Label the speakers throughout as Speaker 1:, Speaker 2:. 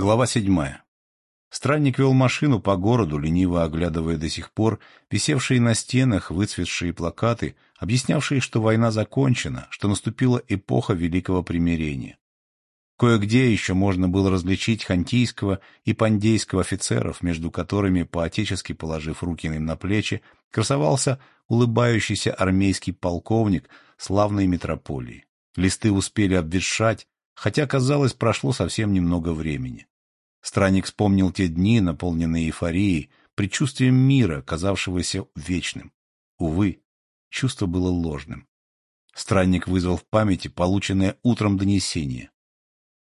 Speaker 1: Глава седьмая. Странник вел машину по городу, лениво оглядывая до сих пор висевшие на стенах выцветшие плакаты, объяснявшие, что война закончена, что наступила эпоха Великого Примирения. Кое-где еще можно было различить хантийского и пандейского офицеров, между которыми, поотечески положив руки им на плечи, красовался улыбающийся армейский полковник славной метрополии. Листы успели обветшать, хотя, казалось, прошло совсем немного времени. Странник вспомнил те дни, наполненные эйфорией, предчувствием мира, казавшегося вечным. Увы, чувство было ложным. Странник вызвал в памяти полученное утром донесение.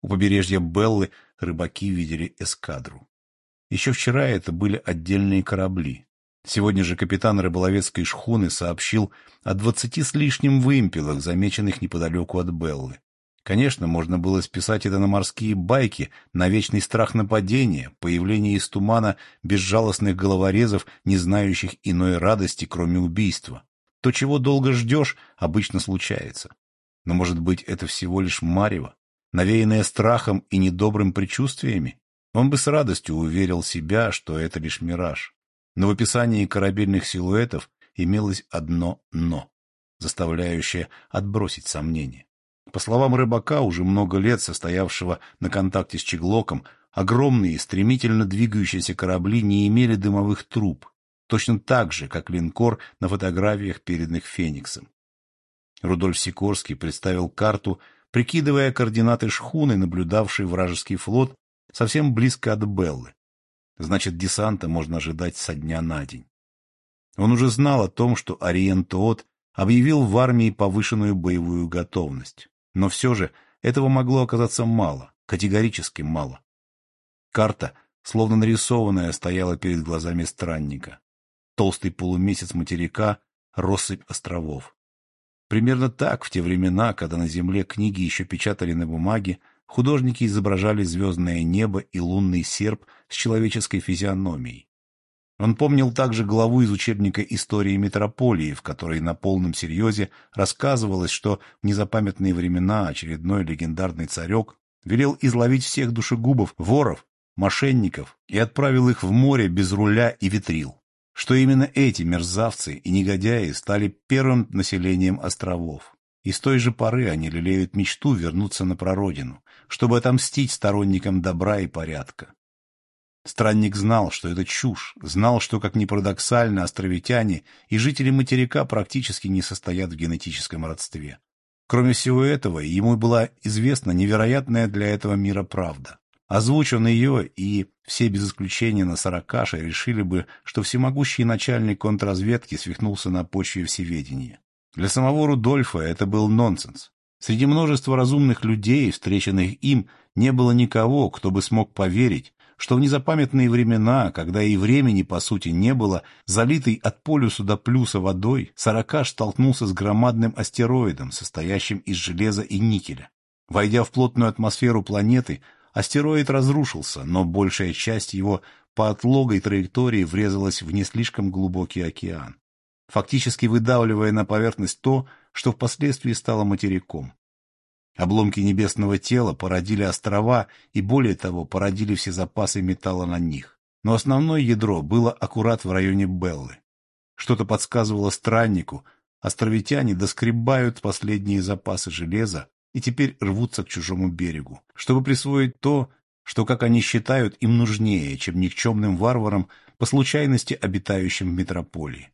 Speaker 1: У побережья Беллы рыбаки видели эскадру. Еще вчера это были отдельные корабли. Сегодня же капитан рыболовецкой шхуны сообщил о двадцати с лишним вымпелах, замеченных неподалеку от Беллы. Конечно, можно было списать это на морские байки, на вечный страх нападения, появление из тумана безжалостных головорезов, не знающих иной радости, кроме убийства. То, чего долго ждешь, обычно случается. Но, может быть, это всего лишь марево, навеянное страхом и недобрым предчувствиями? Он бы с радостью уверил себя, что это лишь мираж. Но в описании корабельных силуэтов имелось одно «но», заставляющее отбросить сомнения. По словам рыбака, уже много лет состоявшего на контакте с Чеглоком, огромные, стремительно двигающиеся корабли не имели дымовых труб, точно так же, как линкор на фотографиях, переданных Фениксом. Рудольф Сикорский представил карту, прикидывая координаты шхуны, наблюдавшей вражеский флот, совсем близко от Беллы. Значит, десанта можно ожидать со дня на день. Он уже знал о том, что Ариен Тоот объявил в армии повышенную боевую готовность. Но все же этого могло оказаться мало, категорически мало. Карта, словно нарисованная, стояла перед глазами странника. Толстый полумесяц материка, россыпь островов. Примерно так в те времена, когда на Земле книги еще печатали на бумаге, художники изображали звездное небо и лунный серп с человеческой физиономией. Он помнил также главу из учебника истории метрополии, в которой на полном серьезе рассказывалось, что в незапамятные времена очередной легендарный царек велел изловить всех душегубов, воров, мошенников и отправил их в море без руля и ветрил. Что именно эти мерзавцы и негодяи стали первым населением островов. И с той же поры они лелеют мечту вернуться на прародину, чтобы отомстить сторонникам добра и порядка. Странник знал, что это чушь, знал, что, как ни парадоксально, островитяне и жители материка практически не состоят в генетическом родстве. Кроме всего этого, ему была известна невероятная для этого мира правда. Озвучен ее, и все без исключения на сорокаше решили бы, что всемогущий начальник контрразведки свихнулся на почве всеведения. Для самого Рудольфа это был нонсенс. Среди множества разумных людей, встреченных им, не было никого, кто бы смог поверить, что в незапамятные времена, когда и времени, по сути, не было, залитый от полюса до плюса водой, Саракаш столкнулся с громадным астероидом, состоящим из железа и никеля. Войдя в плотную атмосферу планеты, астероид разрушился, но большая часть его по отлогой траектории врезалась в не слишком глубокий океан, фактически выдавливая на поверхность то, что впоследствии стало материком. Обломки небесного тела породили острова и, более того, породили все запасы металла на них. Но основное ядро было аккурат в районе Беллы. Что-то подсказывало страннику, островитяне доскребают последние запасы железа и теперь рвутся к чужому берегу, чтобы присвоить то, что, как они считают, им нужнее, чем никчемным варварам, по случайности обитающим в метрополии.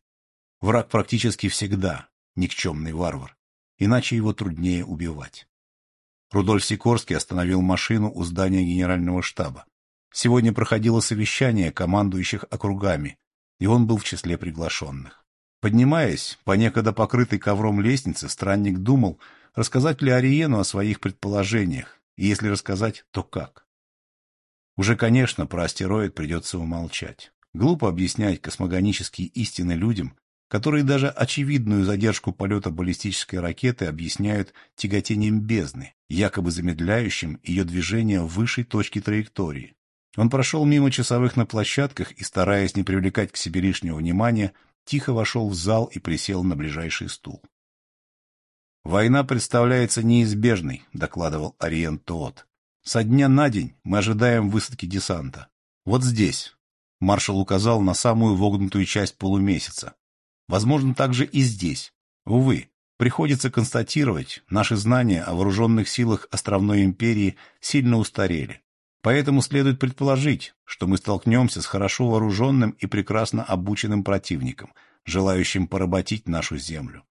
Speaker 1: Враг практически всегда никчемный варвар, иначе его труднее убивать. Рудольф Сикорский остановил машину у здания генерального штаба. Сегодня проходило совещание командующих округами, и он был в числе приглашенных. Поднимаясь по некогда покрытой ковром лестнице, странник думал, рассказать ли Ариену о своих предположениях, и если рассказать, то как. Уже, конечно, про астероид придется умолчать. Глупо объяснять космогонические истины людям, которые даже очевидную задержку полета баллистической ракеты объясняют тяготением бездны, якобы замедляющим ее движение в высшей точке траектории. Он прошел мимо часовых на площадках и, стараясь не привлекать к себе лишнего внимания, тихо вошел в зал и присел на ближайший стул. «Война представляется неизбежной», — докладывал Ориент Тоот. Со дня на день мы ожидаем высадки десанта. Вот здесь. Маршал указал на самую вогнутую часть полумесяца. Возможно, также и здесь. Увы, приходится констатировать, наши знания о вооруженных силах островной империи сильно устарели. Поэтому следует предположить, что мы столкнемся с хорошо вооруженным и прекрасно обученным противником, желающим поработить нашу землю.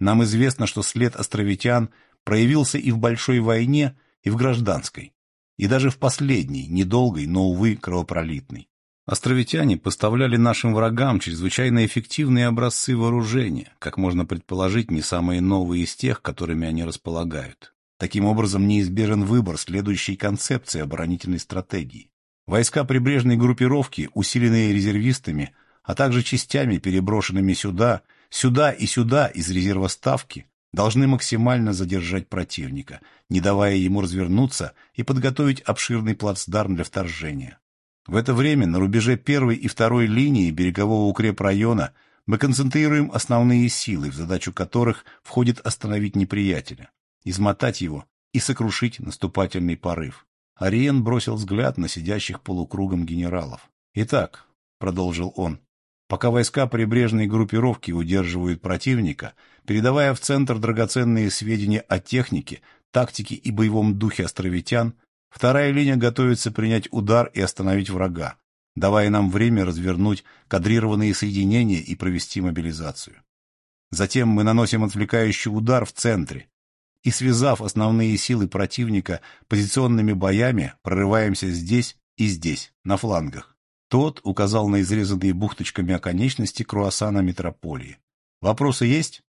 Speaker 1: Нам известно, что след островитян проявился и в Большой войне, и в Гражданской, и даже в последней, недолгой, но, увы, кровопролитной. Островитяне поставляли нашим врагам чрезвычайно эффективные образцы вооружения, как можно предположить, не самые новые из тех, которыми они располагают. Таким образом, неизбежен выбор следующей концепции оборонительной стратегии. Войска прибрежной группировки, усиленные резервистами, а также частями, переброшенными сюда, сюда и сюда из резерва ставки, должны максимально задержать противника, не давая ему развернуться и подготовить обширный плацдарм для вторжения. В это время на рубеже первой и второй линии берегового укрепрайона мы концентрируем основные силы, в задачу которых входит остановить неприятеля, измотать его и сокрушить наступательный порыв. Ариен бросил взгляд на сидящих полукругом генералов. «Итак», — продолжил он, — «пока войска прибрежной группировки удерживают противника, передавая в центр драгоценные сведения о технике, тактике и боевом духе островитян, Вторая линия готовится принять удар и остановить врага, давая нам время развернуть кадрированные соединения и провести мобилизацию. Затем мы наносим отвлекающий удар в центре и, связав основные силы противника позиционными боями, прорываемся здесь и здесь, на флангах. Тот указал на изрезанные бухточками оконечности круассана метрополии. «Вопросы есть?»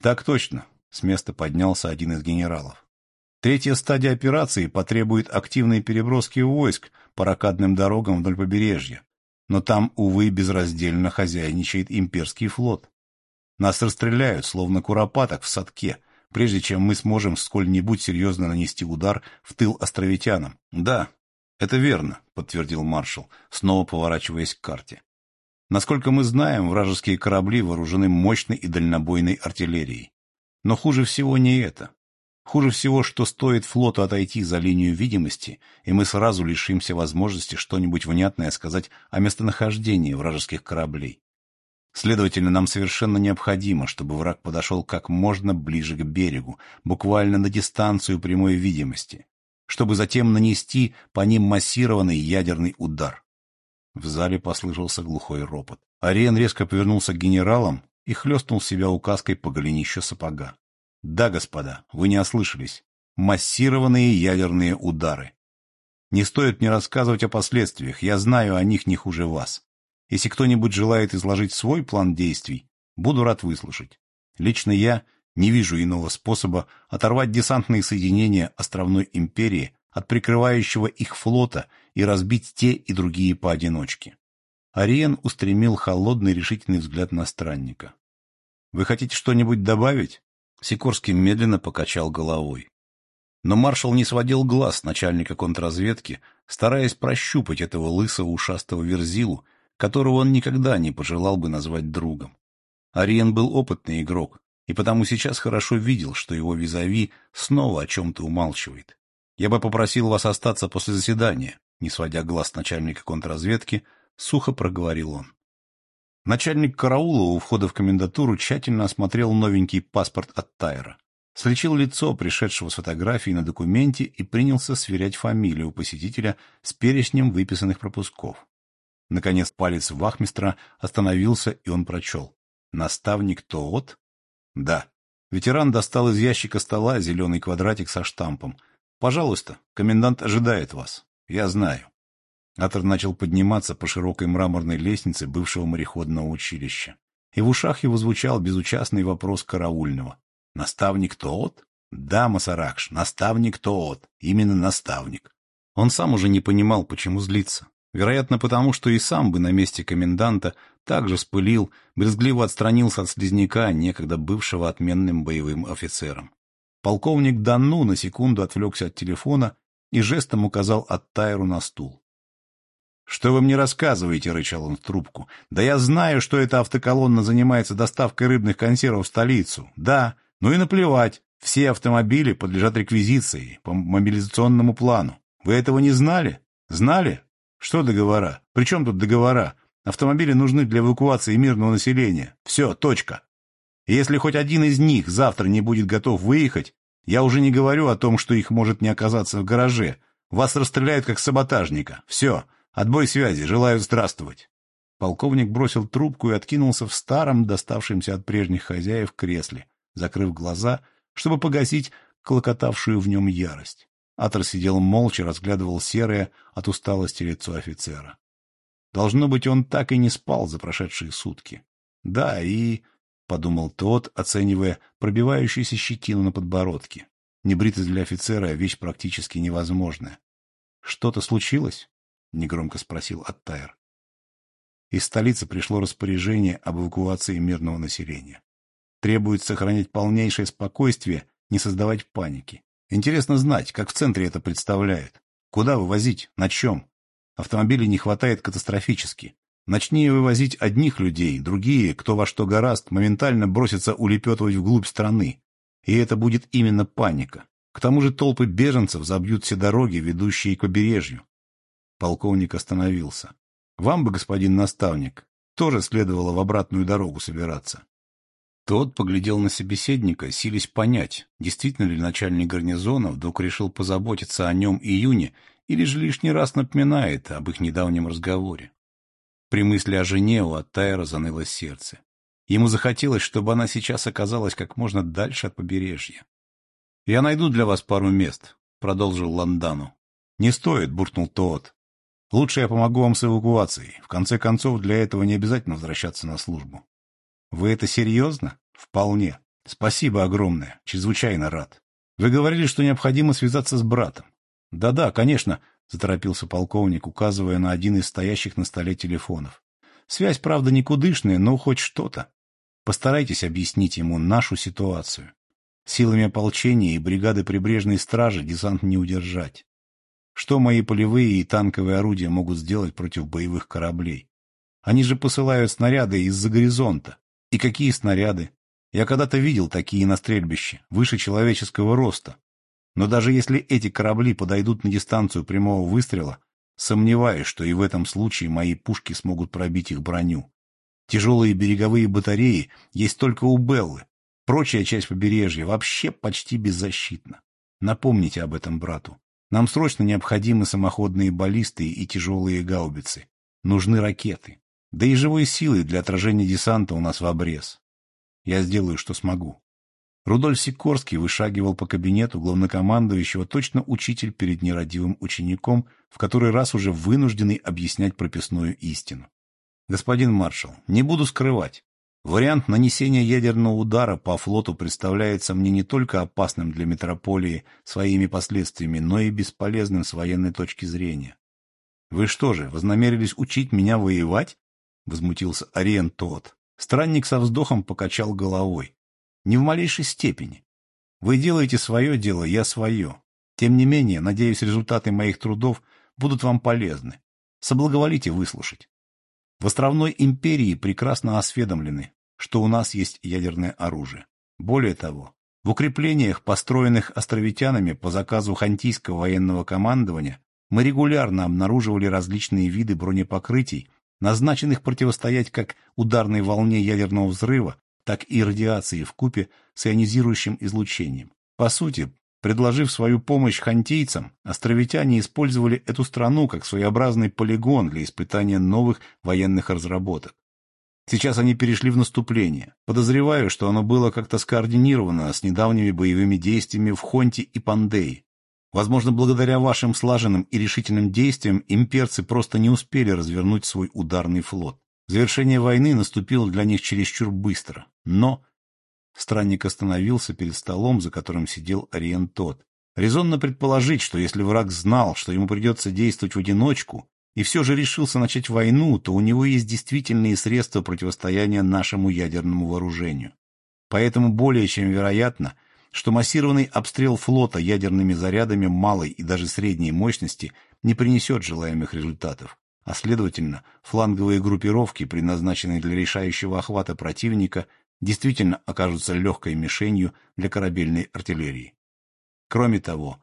Speaker 1: «Так точно», — с места поднялся один из генералов. Третья стадия операции потребует активной переброски войск по ракадным дорогам вдоль побережья. Но там, увы, безраздельно хозяйничает имперский флот. Нас расстреляют, словно куропаток в садке, прежде чем мы сможем сколь-нибудь серьезно нанести удар в тыл островитянам. Да, это верно, подтвердил маршал, снова поворачиваясь к карте. Насколько мы знаем, вражеские корабли вооружены мощной и дальнобойной артиллерией. Но хуже всего не это. Хуже всего, что стоит флоту отойти за линию видимости, и мы сразу лишимся возможности что-нибудь внятное сказать о местонахождении вражеских кораблей. Следовательно, нам совершенно необходимо, чтобы враг подошел как можно ближе к берегу, буквально на дистанцию прямой видимости, чтобы затем нанести по ним массированный ядерный удар. В зале послышался глухой ропот. Ариен резко повернулся к генералам и хлестнул себя указкой по голенищу сапога. Да, господа, вы не ослышались. Массированные ядерные удары. Не стоит мне рассказывать о последствиях, я знаю о них не хуже вас. Если кто-нибудь желает изложить свой план действий, буду рад выслушать. Лично я не вижу иного способа оторвать десантные соединения островной империи от прикрывающего их флота и разбить те и другие поодиночке. Ариен устремил холодный решительный взгляд на странника. «Вы хотите что-нибудь добавить?» Сикорский медленно покачал головой. Но маршал не сводил глаз начальника контрразведки, стараясь прощупать этого лысого ушастого верзилу, которого он никогда не пожелал бы назвать другом. Ариен был опытный игрок, и потому сейчас хорошо видел, что его визави снова о чем-то умалчивает. «Я бы попросил вас остаться после заседания», не сводя глаз начальника контрразведки, сухо проговорил он. Начальник караула у входа в комендатуру тщательно осмотрел новенький паспорт от Тайра. Слечил лицо пришедшего с фотографией на документе и принялся сверять фамилию посетителя с перечнем выписанных пропусков. Наконец палец вахмистра остановился, и он прочел. «Наставник Тоот?» «Да». Ветеран достал из ящика стола зеленый квадратик со штампом. «Пожалуйста, комендант ожидает вас. Я знаю». Атор начал подниматься по широкой мраморной лестнице бывшего мореходного училища. И в ушах его звучал безучастный вопрос караульного. «Наставник тот?» «Да, Масаракш, наставник тот. Именно наставник». Он сам уже не понимал, почему злиться. Вероятно, потому что и сам бы на месте коменданта также спылил, брезгливо отстранился от слизняка, некогда бывшего отменным боевым офицером. Полковник Данну на секунду отвлекся от телефона и жестом указал Аттайру на стул. «Что вы мне рассказываете?» — рычал он в трубку. «Да я знаю, что эта автоколонна занимается доставкой рыбных консервов в столицу. Да, ну и наплевать. Все автомобили подлежат реквизиции по мобилизационному плану. Вы этого не знали? Знали? Что договора? При чем тут договора? Автомобили нужны для эвакуации мирного населения. Все, точка. И если хоть один из них завтра не будет готов выехать, я уже не говорю о том, что их может не оказаться в гараже. Вас расстреляют как саботажника. Все, отбой связи, желаю здравствовать. Полковник бросил трубку и откинулся в старом, доставшемся от прежних хозяев кресле, закрыв глаза, чтобы погасить клокотавшую в нем ярость. Атор сидел молча, разглядывал серое от усталости лицо офицера. Должно быть, он так и не спал за прошедшие сутки. Да, и подумал тот, оценивая пробивающуюся щетину на подбородке. Небритость для офицера — вещь практически невозможная. «Что-то случилось?» — негромко спросил Аттайр. Из столицы пришло распоряжение об эвакуации мирного населения. Требует сохранять полнейшее спокойствие, не создавать паники. Интересно знать, как в центре это представляют. Куда вывозить? На чем? Автомобилей не хватает катастрофически. Начни вывозить одних людей, другие, кто во что гораст, моментально бросятся улепетывать вглубь страны. И это будет именно паника. К тому же толпы беженцев забьют все дороги, ведущие к побережью. Полковник остановился. Вам бы, господин наставник, тоже следовало в обратную дорогу собираться. Тот поглядел на собеседника, силясь понять, действительно ли начальник гарнизона вдруг решил позаботиться о нем июне или же лишний раз напоминает об их недавнем разговоре. При мысли о жене у Аттайра заныло сердце. Ему захотелось, чтобы она сейчас оказалась как можно дальше от побережья. «Я найду для вас пару мест», — продолжил Ландану. «Не стоит», — буркнул тот. «Лучше я помогу вам с эвакуацией. В конце концов, для этого не обязательно возвращаться на службу». «Вы это серьезно?» «Вполне. Спасибо огромное. Чрезвычайно рад. Вы говорили, что необходимо связаться с братом». «Да-да, конечно», заторопился полковник, указывая на один из стоящих на столе телефонов. Связь, правда, никудышная, но хоть что-то. Постарайтесь объяснить ему нашу ситуацию. Силами ополчения и бригады прибрежной стражи десант не удержать. Что мои полевые и танковые орудия могут сделать против боевых кораблей? Они же посылают снаряды из-за горизонта. И какие снаряды? Я когда-то видел такие на стрельбище, выше человеческого роста. Но даже если эти корабли подойдут на дистанцию прямого выстрела, сомневаюсь, что и в этом случае мои пушки смогут пробить их броню. Тяжелые береговые батареи есть только у Беллы. Прочая часть побережья вообще почти беззащитна. Напомните об этом брату. Нам срочно необходимы самоходные баллисты и тяжелые гаубицы. Нужны ракеты. Да и живой силы для отражения десанта у нас в обрез. Я сделаю, что смогу. Рудольф Сикорский вышагивал по кабинету главнокомандующего, точно учитель перед нерадивым учеником, в который раз уже вынужденный объяснять прописную истину. Господин маршал, не буду скрывать. Вариант нанесения ядерного удара по флоту представляется мне не только опасным для метрополии своими последствиями, но и бесполезным с военной точки зрения. Вы что же, вознамерились учить меня воевать? Возмутился Ариен тот. Странник со вздохом покачал головой. Ни в малейшей степени. Вы делаете свое дело, я свое. Тем не менее, надеюсь, результаты моих трудов будут вам полезны. Соблаговолите выслушать. В островной империи прекрасно осведомлены, что у нас есть ядерное оружие. Более того, в укреплениях, построенных островитянами по заказу Хантийского военного командования, мы регулярно обнаруживали различные виды бронепокрытий, назначенных противостоять как ударной волне ядерного взрыва, так и радиации в купе с ионизирующим излучением. По сути, предложив свою помощь хантийцам, островитяне использовали эту страну как своеобразный полигон для испытания новых военных разработок. Сейчас они перешли в наступление. Подозреваю, что оно было как-то скоординировано с недавними боевыми действиями в Хонте и Пандее. Возможно, благодаря вашим слаженным и решительным действиям имперцы просто не успели развернуть свой ударный флот. Завершение войны наступило для них чересчур быстро. Но... Странник остановился перед столом, за которым сидел Ариен Тот. Резонно предположить, что если враг знал, что ему придется действовать в одиночку, и все же решился начать войну, то у него есть действительные средства противостояния нашему ядерному вооружению. Поэтому более чем вероятно, что массированный обстрел флота ядерными зарядами малой и даже средней мощности не принесет желаемых результатов а следовательно, фланговые группировки, предназначенные для решающего охвата противника, действительно окажутся легкой мишенью для корабельной артиллерии. Кроме того,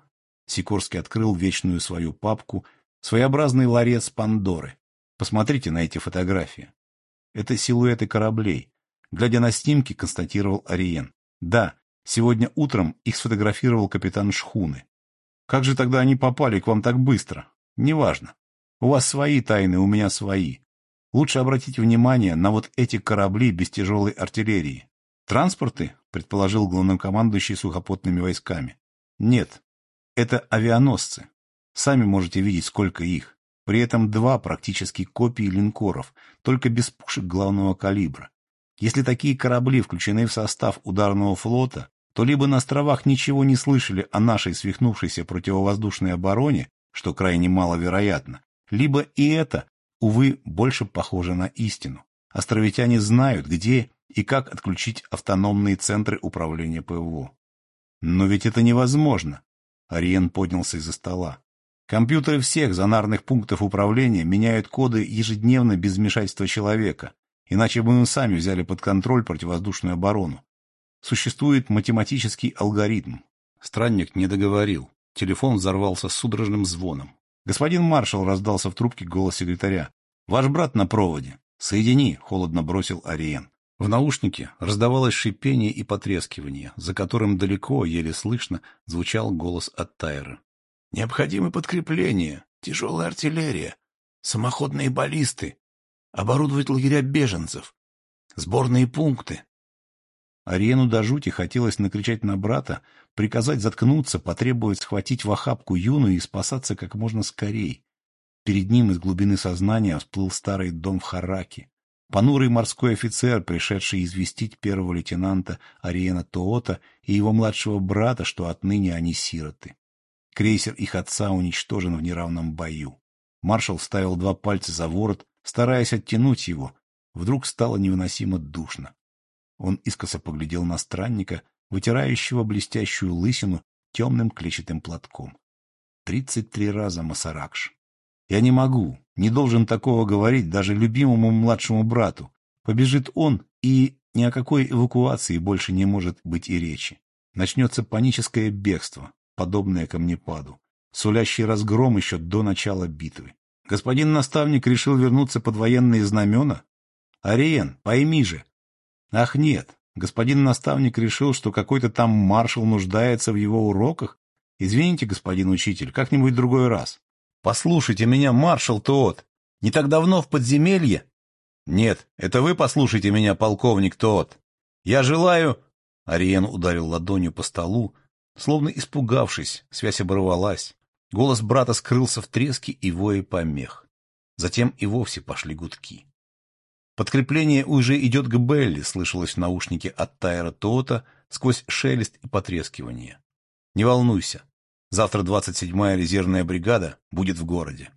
Speaker 1: Сикорский открыл вечную свою папку, своеобразный ларец Пандоры. Посмотрите на эти фотографии. Это силуэты кораблей. Глядя на снимки, констатировал Ариен. Да, сегодня утром их сфотографировал капитан шхуны. Как же тогда они попали к вам так быстро? Неважно. У вас свои тайны, у меня свои. Лучше обратить внимание на вот эти корабли без тяжелой артиллерии. Транспорты, предположил главнокомандующий сухопутными войсками. Нет, это авианосцы. Сами можете видеть, сколько их. При этом два практически копии линкоров, только без пушек главного калибра. Если такие корабли включены в состав ударного флота, то либо на островах ничего не слышали о нашей свихнувшейся противовоздушной обороне, что крайне маловероятно, либо и это, увы, больше похоже на истину. Островитяне знают, где и как отключить автономные центры управления ПВО. Но ведь это невозможно. Ариен поднялся из-за стола. Компьютеры всех зонарных пунктов управления меняют коды ежедневно без вмешательства человека, иначе бы мы сами взяли под контроль противовоздушную оборону. Существует математический алгоритм. Странник не договорил. Телефон взорвался судорожным звоном. Господин маршал раздался в трубке голос секретаря. «Ваш брат на проводе. Соедини», — холодно бросил Ариен. В наушнике раздавалось шипение и потрескивание, за которым далеко, еле слышно, звучал голос от Тайра. «Необходимы подкрепления, тяжелая артиллерия, самоходные баллисты, оборудовать лагеря беженцев, сборные пункты, Ариену до жути хотелось накричать на брата, приказать заткнуться, потребовать схватить в охапку юну и спасаться как можно скорей. Перед ним из глубины сознания всплыл старый дом в Хараке. Понурый морской офицер, пришедший известить первого лейтенанта Ариена Тоота и его младшего брата, что отныне они сироты. Крейсер их отца уничтожен в неравном бою. Маршал ставил два пальца за ворот, стараясь оттянуть его. Вдруг стало невыносимо душно. Он искоса поглядел на странника, вытирающего блестящую лысину темным клетчатым платком. Тридцать три раза Масаракш. Я не могу, не должен такого говорить даже любимому младшему брату. Побежит он, и ни о какой эвакуации больше не может быть и речи. Начнется паническое бегство, подобное камнепаду, сулящий разгром еще до начала битвы. Господин наставник решил вернуться под военные знамена? Ариен, пойми же, Ах нет, господин наставник решил, что какой-то там маршал нуждается в его уроках? Извините, господин учитель, как-нибудь другой раз. Послушайте меня, маршал Тоот. Не так давно в подземелье? Нет, это вы послушайте меня, полковник Тоот. Я желаю... Ариен ударил ладонью по столу, словно испугавшись, связь оборвалась. Голос брата скрылся в треске и вое помех. Затем и вовсе пошли гудки. Подкрепление уже идет к Белли, слышалось в наушнике от Тайра Тота сквозь шелест и потрескивание. Не волнуйся, завтра 27-я резервная бригада будет в городе.